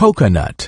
coconut.